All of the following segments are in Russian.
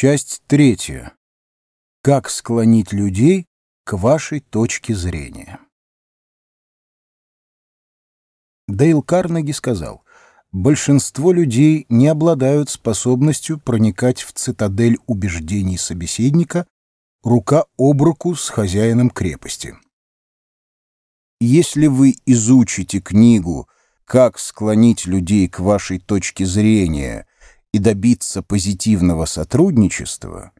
Часть третья. Как склонить людей к вашей точке зрения. Дейл Карнеги сказал, большинство людей не обладают способностью проникать в цитадель убеждений собеседника рука об руку с хозяином крепости. Если вы изучите книгу «Как склонить людей к вашей точке зрения» и добиться позитивного сотрудничества,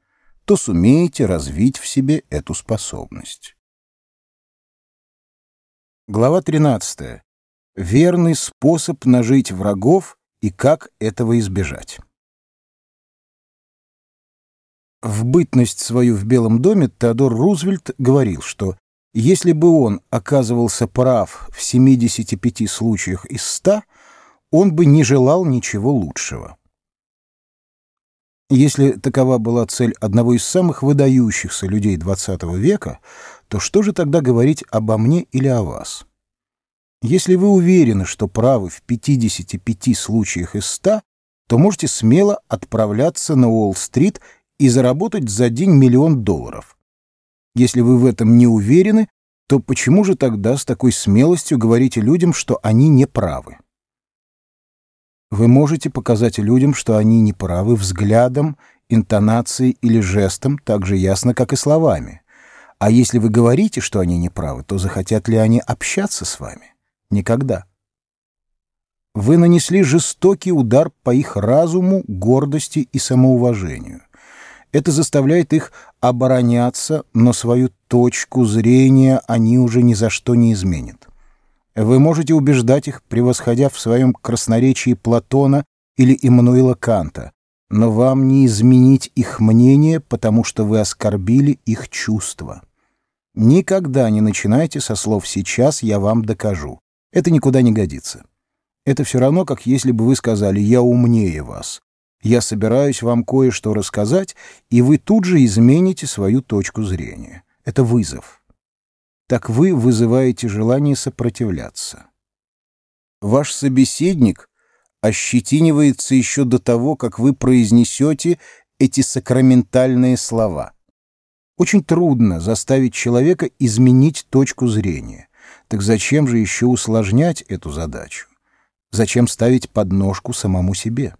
то сумеете развить в себе эту способность. Глава 13. Верный способ нажить врагов и как этого избежать. В бытность свою в Белом доме Теодор Рузвельт говорил, что если бы он оказывался прав в 75 случаях из 100, он бы не желал ничего лучшего. Если такова была цель одного из самых выдающихся людей XX века, то что же тогда говорить обо мне или о вас? Если вы уверены, что правы в 55 случаях из 100, то можете смело отправляться на Уолл-стрит и заработать за день миллион долларов. Если вы в этом не уверены, то почему же тогда с такой смелостью говорите людям, что они не правы? Вы можете показать людям, что они не правы взглядом, интонацией или жестом так же ясно, как и словами. А если вы говорите, что они не правы, то захотят ли они общаться с вами? Никогда. Вы нанесли жестокий удар по их разуму, гордости и самоуважению. Это заставляет их обороняться, но свою точку зрения они уже ни за что не изменят. Вы можете убеждать их, превосходя в своем красноречии Платона или Иммануила Канта, но вам не изменить их мнение, потому что вы оскорбили их чувства. Никогда не начинайте со слов «сейчас я вам докажу». Это никуда не годится. Это все равно, как если бы вы сказали «я умнее вас». Я собираюсь вам кое-что рассказать, и вы тут же измените свою точку зрения. Это вызов так вы вызываете желание сопротивляться. Ваш собеседник ощетинивается еще до того, как вы произнесете эти сакраментальные слова. Очень трудно заставить человека изменить точку зрения. Так зачем же еще усложнять эту задачу? Зачем ставить подножку самому себе?